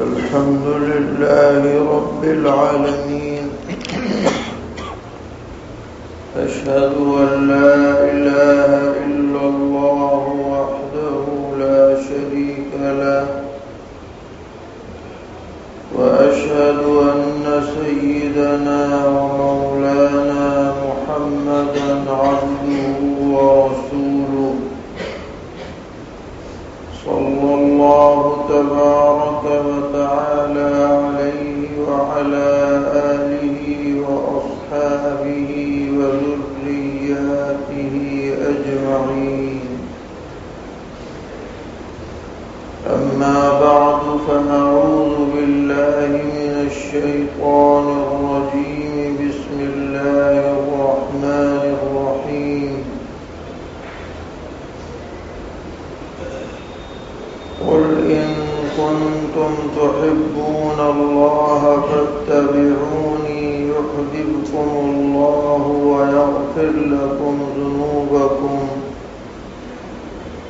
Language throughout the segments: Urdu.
الحمد لله رب العالمين. أشهد أن لا إله إلا الله وحده لا شريك له. وأشهد أن سيدنا ومولانا محمدا عبده ورسوله. صلى الله تبارك وتعالى عليه وعلى آله وأصحابه وذرياته أجمعين. أما بعد فنعوذ بالله من الشيطان كنتم تحبون الله فاتبعوني يحببكم الله ويغفر لكم ذنوبكم.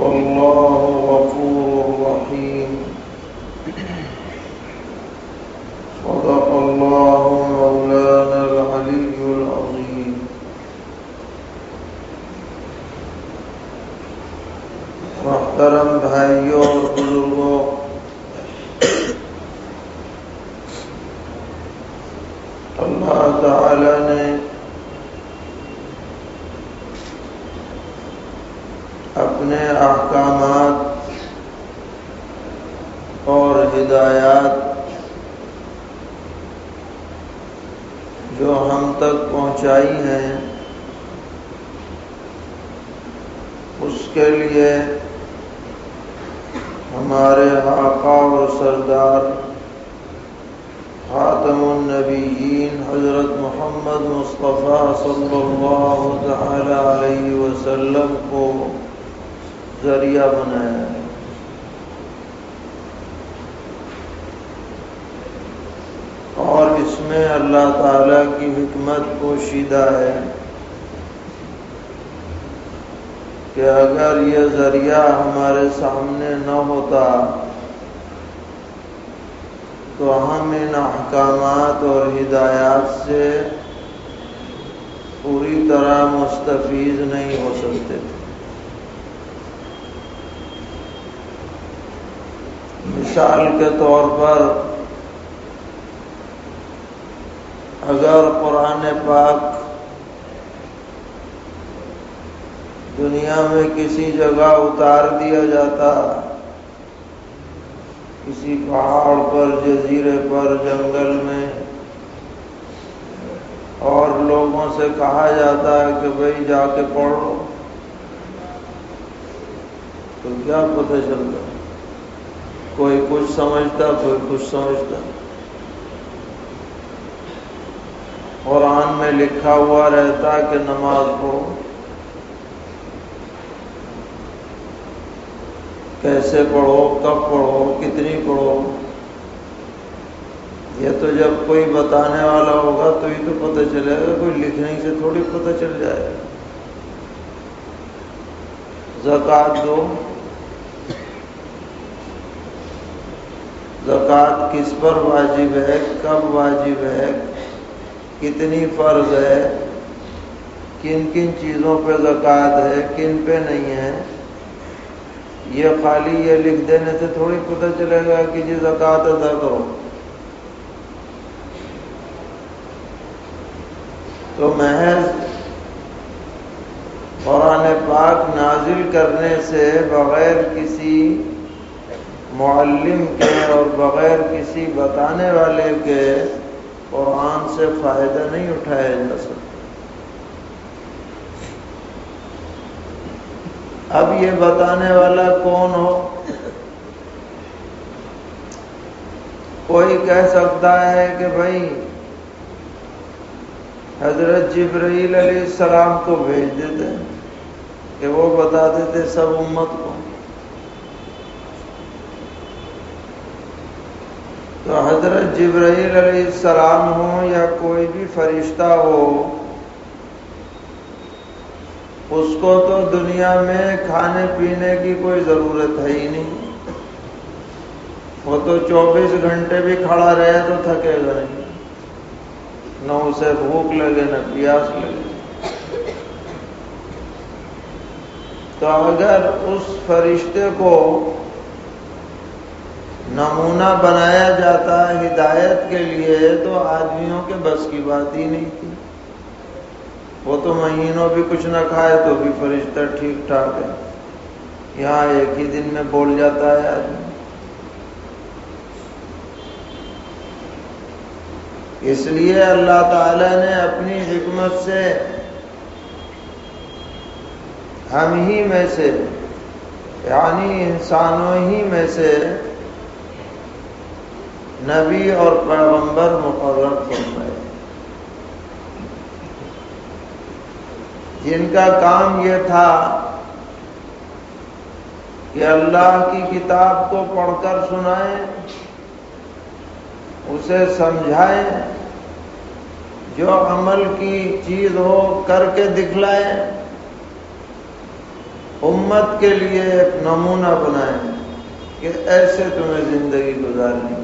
والله غفور رحيم. صدق الله پہنچائی ہیں، اس کے لیے ہمارے آقا و سردار خاتم النبیین حضرت محمد مصطفیٰ صلی اللہ تعالی علیہ وسلم کو ذریعہ بنایا ہے اور اس میں اللہ تعالی کی حکمت پوشیدہ ہے کہ اگر یہ ذریعہ ہمارے سامنے نہ ہوتا تو ہم ان احکامات اور ہدایات سے پوری طرح مستفیض نہیں ہو سکتے۔ تھے مثال کے طور پر اگر قرآن پاک دنیا میں کسی جگہ اتار دیا جاتا، کسی پہاڑ پر، جزیرے پر، جنگل میں، اور لوگوں سے کہا جاتا ہے کہ بھائی جا کے پڑھو۔ تو کیا پتہ چلتا؟ کوئی کچھ سمجھتا، کوئی کچھ سمجھتا قرآن میں لکھا ہوا رہتا کہ نماز پڑھو کیسے پڑھو، کب پڑھو، کتنی پڑھو، یہ تو جب کوئی بتانے والا ہوگا تو ہی تو پتہ چلے گا، کوئی لکھنے سے تھوڑی پتہ چل جائے۔ زکات دو۔ زکات کس پر واجب ہے، کب واجب ہے؟ کتنی فرض ہے کن کن چیزوں پہ زکات ہے، کن پہ نہیں ہے؟ یہ خالی یہ لکھ دینے سے تھوڑی پتہ چلے گا کہ جی زکات ادا کرو۔ تو محض قرآن پاک نازل کرنے سے بغیر کسی معلم کے اور بغیر کسی بتانے والے کے قرآن سے فائدہ نہیں اٹھایا جا سکتا۔ اب یہ بتانے والا کون ہو؟ کوئی کہہ سکتا ہے کہ بھائی، حضرت جبرائیل علیہ السلام کو بھیج دیتے، کہ وہ بتا دیتے سب امت کو۔ تو حضرت جبرائیل علیہ السلام ہو یا کوئی بھی فرشتہ ہو، اس کو تو دنیا میں کھانے پینے کی کوئی ضرورت ہے ہی نہیں۔ وہ تو چوبیس گھنٹے بھی کھڑا رہے تو تھکے گا نہیں نہ اسے بھوک لگے، نہ پیاس لگے۔ تو اگر اس فرشتے کو نمونہ بنایا جاتا ہدایت کے لیے تو آدمیوں کے بس کی بات ہی نہیں تھی۔ وہ تو مہینوں بھی کچھ نہ کھائے تو بھی فرشتہ ٹھیک ٹھاک ہے۔ یہاں ایک ہی دن میں بول جاتا ہے آدمی۔ اس لیے اللہ تعالی نے اپنی حکمت سے ہم ہی میں سے یعنی انسانوں ہی میں سے نبی اور پیغمبر مقرر فرمائے۔ جن کا کام یہ تھا کہ اللہ کی کتاب کو پڑھ کر سنائیں، اسے سمجھائیں، جو عمل کی چیز ہو کر کے دکھلائیں، امت کے لیے ایک نمونہ بنائیں کہ ایسے تمہیں زندگی گزارنی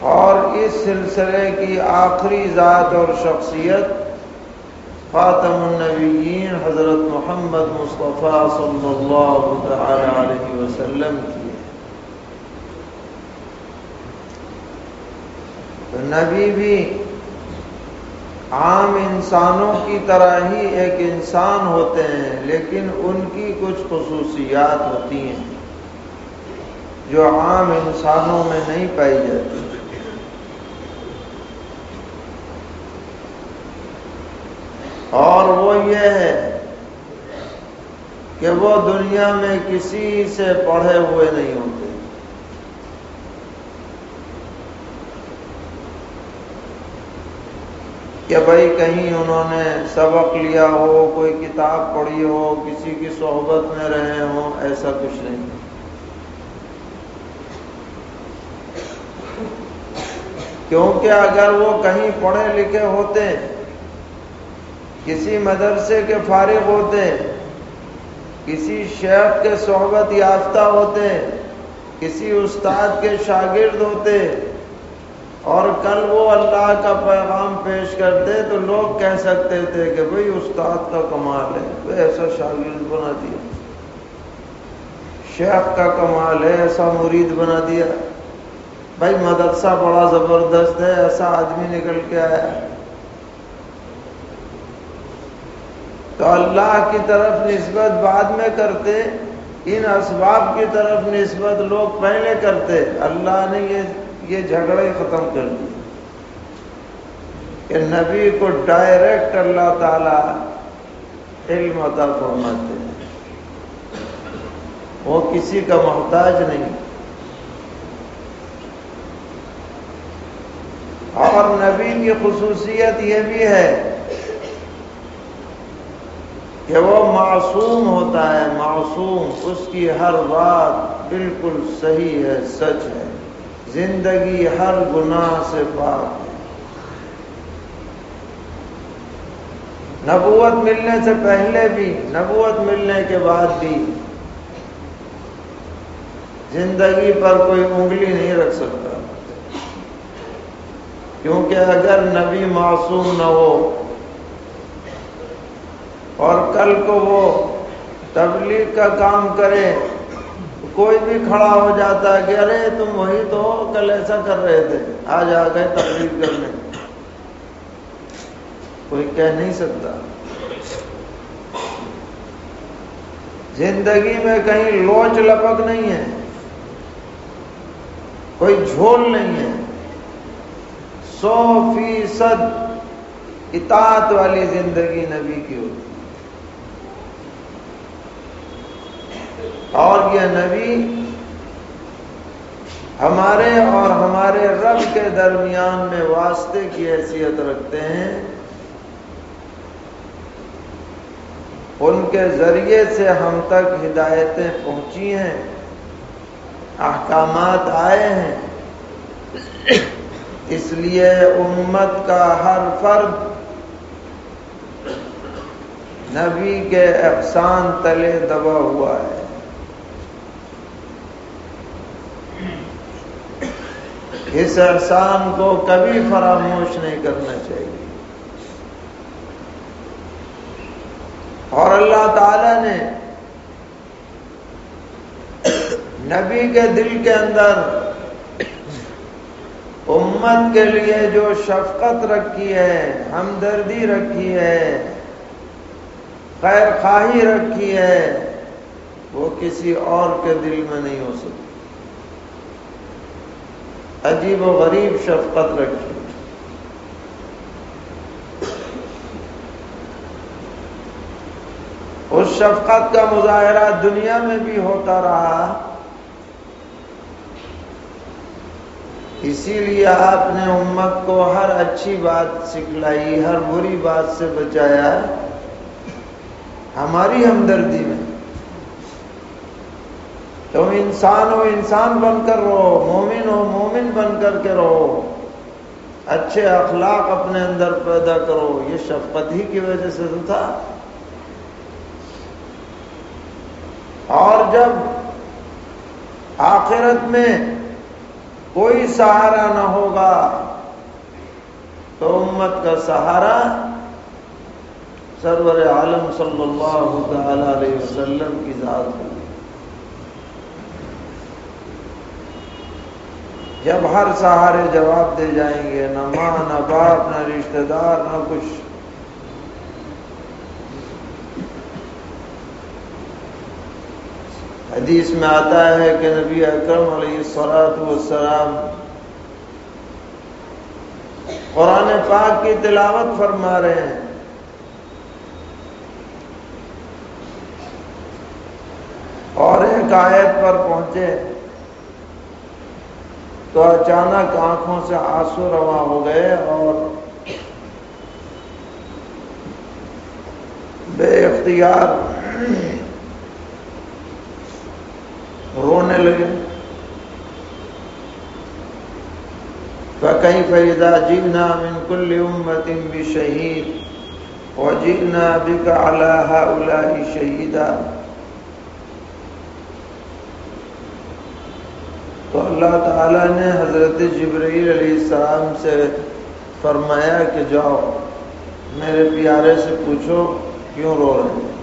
اور اس سلسلے کی آخری ذات اور شخصیت خاتم النبیین حضرت محمد مصطفیٰ صلی اللہ تعالی علیہ وسلم کی تو نبی بھی عام انسانوں کی طرح ہی ایک انسان ہوتے ہیں، لیکن ان کی کچھ خصوصیات ہوتی ہیں جو عام انسانوں میں نہیں پائی جاتی۔ اور وہ یہ ہے کہ وہ دنیا میں کسی سے پڑھے ہوئے نہیں ہوتے۔ کہ بھائی کہیں انہوں نے سبق لیا ہو، کوئی کتاب پڑھی ہو، کسی کی صحبت میں رہے ہوں ایسا کچھ نہیں۔ کیونکہ اگر وہ کہیں پڑھے لکھے ہوتے کسی مدرسے کے فارغ ہوتے کسی شیخ کے صحبت یافتہ ہوتے کسی استاد کے شاگرد ہوتے اور کل وہ اللہ کا پیغام پیش کرتے تو لوگ کہہ سکتے تھے کہ بھئی استاد کا کمال ہے تو ایسا شاگرد بنا دیا۔ شیخ کا کمال ہے، ایسا مرید بنا دیا۔ بھائی مدرسہ بڑا زبردست ہے، ایسا آدمی نکل کے آیا۔ تو اللہ کی طرف نسبت بعد میں کرتے، ان اسباب کی طرف نسبت لوگ پہلے کرتے، اللہ نے یہ یہ جھگڑے ختم کر دیے۔ کہ نبی کو ڈائریکٹ اللہ تعالی علم عطا فرماتے وہ کسی کا محتاج نہیں۔ اور نبی کی خصوصیت یہ بھی ہے کہ وہ معصوم ہوتا ہے، معصوم، اس کی ہر بات بالکل صحیح ہے، سچ ہے۔ زندگی ہر گناہ سے پاک ہے۔ نبوت ملنے سے پہلے بھی، نبوت ملنے کے بعد بھی زندگی پر کوئی انگلی نہیں رکھ سکتا۔ کیونکہ اگر نبی معصوم نہ ہو اور کل کو وہ تبلیغ کا کام کرے، کوئی بھی کھڑا ہو جاتا ہے کہ ارے تم وہی تو کل ایسا کر رہے تھے، آج آ گئے تبلیغ کرنے۔ کوئی کہہ نہیں سکتا۔ زندگی میں کہیں لوچ لپک نہیں ہے، کوئی جھول نہیں ہے۔ سو فیصد اطاعت والی زندگی نبی کی ہوتی۔ اور یہ نبی، ہمارے اور ہمارے رب کے درمیان میں واسطے کی حیثیت رکھتے ہیں۔ ان کے ذریعے سے ہم تک ہدایتیں پہنچی ہیں، احکامات آئے ہیں۔ اس لیے امت کا ہر فرد نبی کے احسان تلے دبا ہوا ہے۔ اس احسان کو کبھی فراموش نہیں کرنا چاہیے۔ اور اللہ تعالی نے نبی کے دل کے اندر امت کے لیے جو شفقت رکھی ہے، ہمدردی رکھی ہے خیر خواہی رکھی ہے، وہ کسی اور کے دل میں نہیں ہو سکتی۔ عجیب و غریب شفقت رکھی۔ اس شفقت کا مظاہرہ دنیا میں بھی ہوتا رہا۔ اسی لیے آپ نے امت کو ہر اچھی بات سکھلائی، ہر بری بات سے بچایا۔ ہماری ہمدردی میں۔ تم انسان ہو انسان بن کر رہو، مومن ہو مومن بن کر کے رہو۔ اچھے اخلاق اپنے اندر پیدا کرو۔ یہ شفقت ہی کی وجہ سے تو تھا۔ اور جب آخرت میں کوئی سہارا نہ ہوگا، تو امت کا سہارا سرور عالم صلی اللہ تعالی علیہ وسلم کی ذات ہوگی جب ہر سہارے جواب دے جائیں گے، نہ ماں، نہ باپ، نہ رشتہ دار، نہ کچھ۔ حدیث میں آتا ہے کہ نبی اکرم علیہ سرات والسلام قرآن پاک کی تلاوت فرما رہے ہیں۔ اور ایک آیت پر پہنچے۔ تو اچانک آنکھوں سے آنسو رواں ہو گئے اور بے اختیار رونے لگے۔ فَكَيْفَ إِذَا جِئْنَا مِن كُلِّ أُمَّةٍ بِشَهِيدٍ وَجِئْنَا بِكَ عَلَى هَؤُلَاءِ شَهِيدًا تو اللہ تعالیٰ نے حضرت جبرائیل علیہ السلام سے فرمایا کہ جاؤ، میرے پیارے سے پوچھو کیوں رو رہے ہیں؟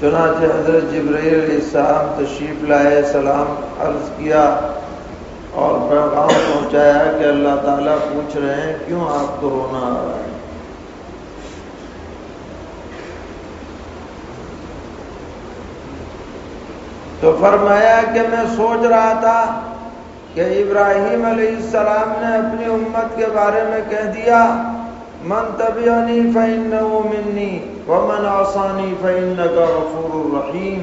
چنانچہ حضرت جبرائیل علیہ السلام تشریف لائے، سلام عرض کیا اور پیغام پہنچایا کہ اللہ تعالیٰ پوچھ رہے ہیں، کیوں آپ کو رونا آ رہا ہے؟ تو فرمایا کہ میں سوچ رہا تھا کہ ابراہیم علیہ السلام نے اپنی امت کے بارے میں کہہ دیا، من تبعنی فإنه منی، ومن عصانی فإنك غفور الرحیم۔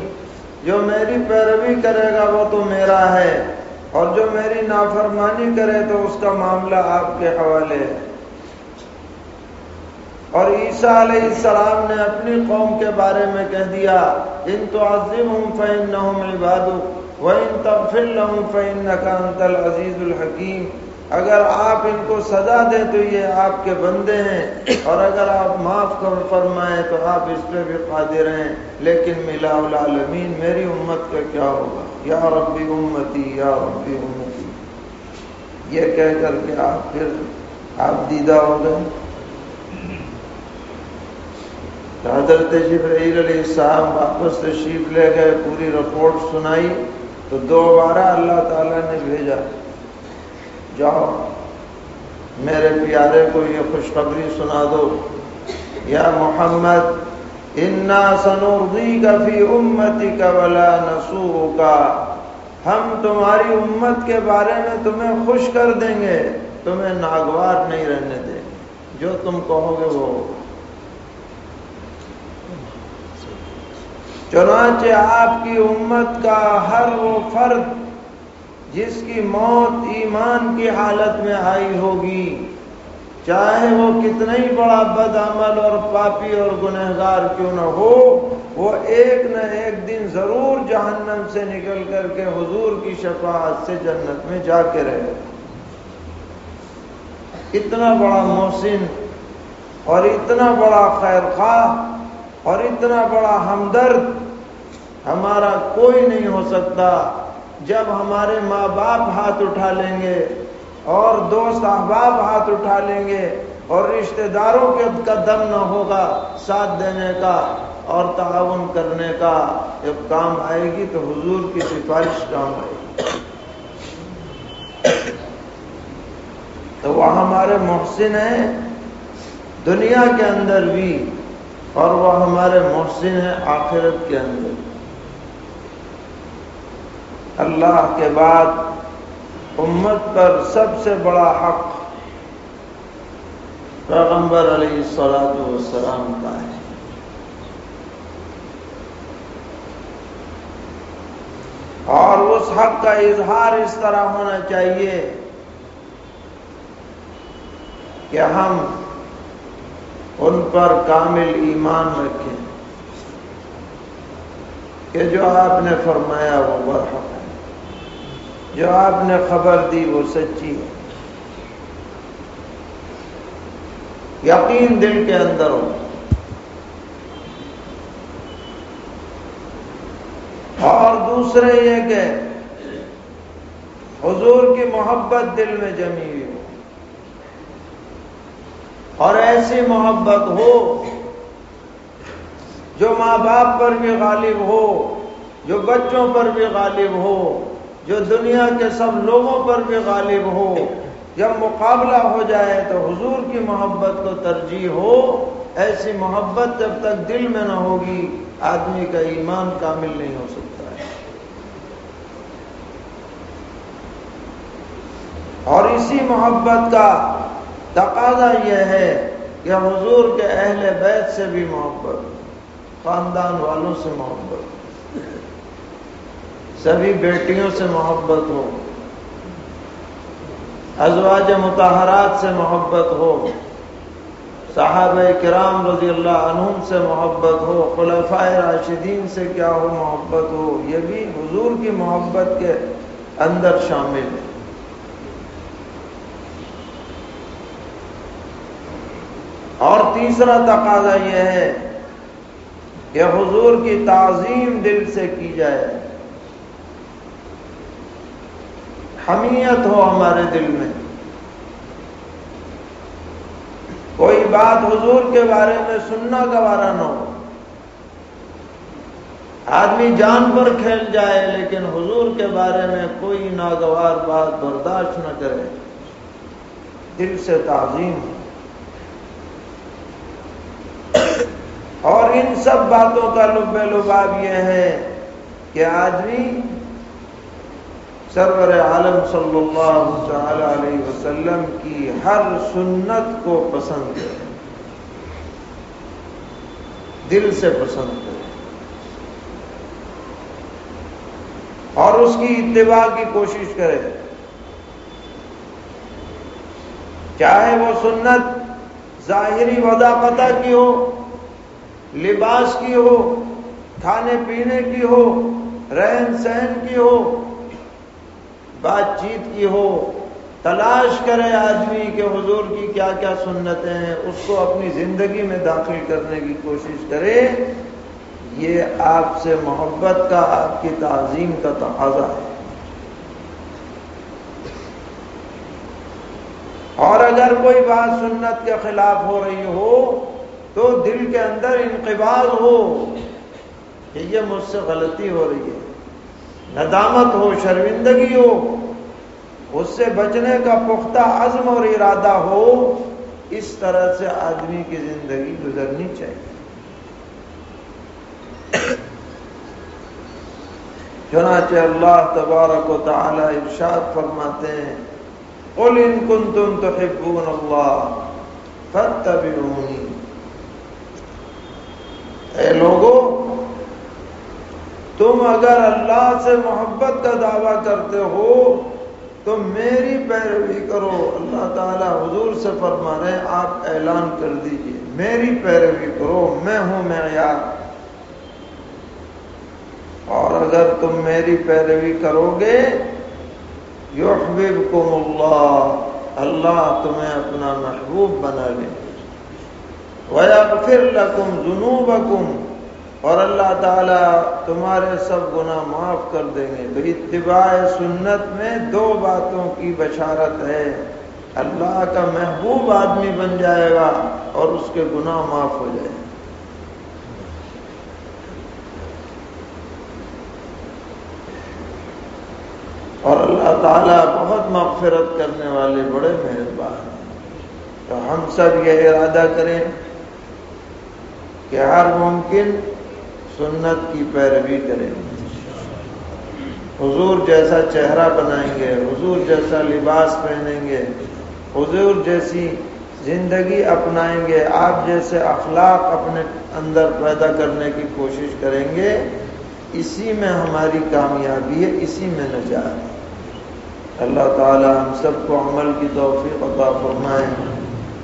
جو میری پیروی کرے گا وہ تو میرا ہے، اور جو میری نافرمانی کرے تو اس کا معاملہ آپ کے حوالے ہے۔ اور عیسیٰ علیہ السلام نے اپنی قوم کے بارے میں کہہ دیا، ان تعظمهم فإنهم عبادك وإن تغفر لهم فإنك أنت العزيز الحكيم اگر آپ ان کو سزا دیں تو یہ آپ کے بندے ہیں، اور اگر آپ معاف کر فرمائیں تو آپ اس پہ بھی قادر ہیں، لیکن ملا العالمین، میری امت کا کیا ہوگا؟ یا ربی امتی، یا ربی امتی۔ یہ کہہ کر کے آپ پھر آپ دیدہ ہو گئے۔ حضرت جبرائیل علیہ السلام واپس تشریف لے گئے، پوری رپورٹ سنائی، تو دوبارہ اللہ تعالیٰ نے بھیجا، جاؤ، میرے پیارے کو یہ خوشخبری سنا دو۔ یا محمد، انا سنوردی کا فی امتی کا ولا نسو کا ہم تمہاری امت کے بارے میں تمہیں خوش کر دیں گے، تمہیں ناگوار نہیں رہنے دیں جو تم کہو گے وہ۔ چنانچہ آپ کی امت کا ہر وہ فرد جس کی موت ایمان کی حالت میں آئی ہوگی، چاہے وہ کتنا ہی بڑا بد عمل اور پاپی اور گنہگار کیوں نہ ہو، وہ ایک نہ ایک دن ضرور جہنم سے نکل کر کے حضور کی شفاعت سے جنت میں جا کے رہے۔ اتنا بڑا محسن اور اتنا بڑا خیر خواہ اور اتنا بڑا ہمدرد ہمارا کوئی نہیں ہو سکتا جب ہمارے ماں باپ ہاتھ اٹھا لیں گے اور دوست احباب ہاتھ اٹھا لیں گے اور رشتہ داروں کے کا دم نہ ہوگا ساتھ دینے کا اور تعاون کرنے کا جب کام آئے گی تو حضور کی سفارش کام آئے گی۔ تو وہ ہمارے محسن ہیں، دنیا کے اندر بھی اور وہ ہمارے محسن ہیں آخرت کے اندر۔ اللہ کے بعد امت پر سب سے بڑا حق پیغمبر علیہ السلام والسلام کا ہے۔ اور اس حق کا اظہار اس طرح ہونا چاہیے کہ ہم ان پر کامل ایمان رکھیں۔ کہ جو آپ نے فرمایا وہ برحق ہے۔ جو آپ نے خبر دی وہ سچی ہے۔ یقین دل کے اندر ہو۔ اور دوسرے یہ کہ حضور کی محبت دل میں جمی۔ اور ایسی محبت ہو جو ماں باپ پر بھی غالب ہو، جو بچوں پر بھی غالب ہو، جو دنیا کے سب لوگوں پر بھی غالب ہو، جب مقابلہ ہو جائے تو حضور کی محبت کو ترجیح ہو۔ ایسی محبت جب تک دل میں نہ ہوگی، آدمی کا ایمان کامل نہیں ہو سکتا۔ ہے اور اسی محبت کا تقاضا یہ ہے کہ حضور کے اہل بیت سے بھی محبت، خاندان والوں سے محبت، سبھی بیٹیوں سے محبت ہو، ازواج متحرات سے محبت ہو، صحابہ کرام رضی اللہ عنہم سے محبت ہو خلفۂ راشدین سے کیا ہو محبت ہو، یہ بھی حضور کی محبت کے اندر شامل ہے۔ اور تیسرا تقاضا یہ ہے کہ حضور کی تعظیم دل سے کی جائے۔ حمیت ہو ہمارے دل میں۔ کوئی بات حضور کے بارے میں سننا گوارا نہ ہو۔ آدمی جان پر کھیل جائے لیکن حضور کے بارے میں کوئی ناگوار بات برداشت نہ کرے۔ دل سے تعظیم ہو اور ان سب باتوں کا لب لباب یہ ہے کہ آدمی سرور عالم صلی اللہ تعالی علیہ وسلم کی ہر سنت کو پسند کرے، دل سے پسند کرے۔ اور اس کی اتباع کی کوشش کرے۔ چاہے وہ سنت ظاہری وضاقتہ کی ہو لباس کی ہو، کھانے پینے کی ہو، رہن سہن کی ہو، بات چیت کی ہو، تلاش کرے آدمی کہ حضور کی کیا کیا سنتیں ہیں، اس کو اپنی زندگی میں داخل کرنے کی کوشش کرے، یہ آپ سے محبت کا، آپ کی تعظیم کا تقاضا ہے۔ اور اگر کوئی بات سنت کے خلاف ہو رہی ہو تو دل کے اندر انقباض ہو کہ یہ مجھ سے غلطی ہو رہی ہے۔ ندامت ہو، شرمندگی ہو، اس سے بچنے کا پختہ عزم اور ارادہ ہو، اس طرح سے آدمی کی زندگی گزرنی چاہیے۔ چنانچہ اللہ تبارک و تعالی ارشاد فرماتے ہیں، قل ان کنتم تحبون اللہ فتبعونی اے لوگوں تم اگر اللہ سے محبت کا دعویٰ کرتے ہو، تو میری پیروی کرو۔ اللہ تعالیٰ حضور سے فرما رہے آپ اعلان کر دیجیے، میری پیروی کرو، میں ہوں میں یار اور اگر تم میری پیروی کرو گے یحببکم اللہ اللہ تمہیں اپنا محبوب بنا لے۔ وَيَغْفِرْ لَكُمْ ذُنُوبَكُمْ۔ اور اللہ تعالیٰ تمہارے سب گناہ معاف کر دیں گے۔ تو اتباع سنت میں دو باتوں کی بشارت ہے۔ اللہ کا محبوب آدمی بن جائے گا اور اس کے گناہ معاف ہو جائے اور اللہ تعالیٰ بہت مغفرت کرنے والے بڑے مہربان تو ہم سب یہ ارادہ کریں۔ کہ ہر ممکن سنت کی پیروی کریں حضور جیسا چہرہ بنائیں گے، حضور جیسا لباس پہنیں گے، حضور جیسی زندگی اپنائیں گے، آپ جیسے اخلاق اپنے اندر پیدا کرنے کی کوشش کریں گے، اسی میں ہماری کامیابی ہے، اسی میں نجات اللہ تعالی ہم سب کو عمل کی توفیق عطا فرمائے۔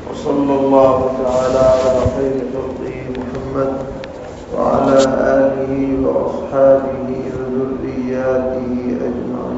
وصلی اللہ تعالی علی خیر محمد وعلى آله وأصحابه وذرياته أجمعين.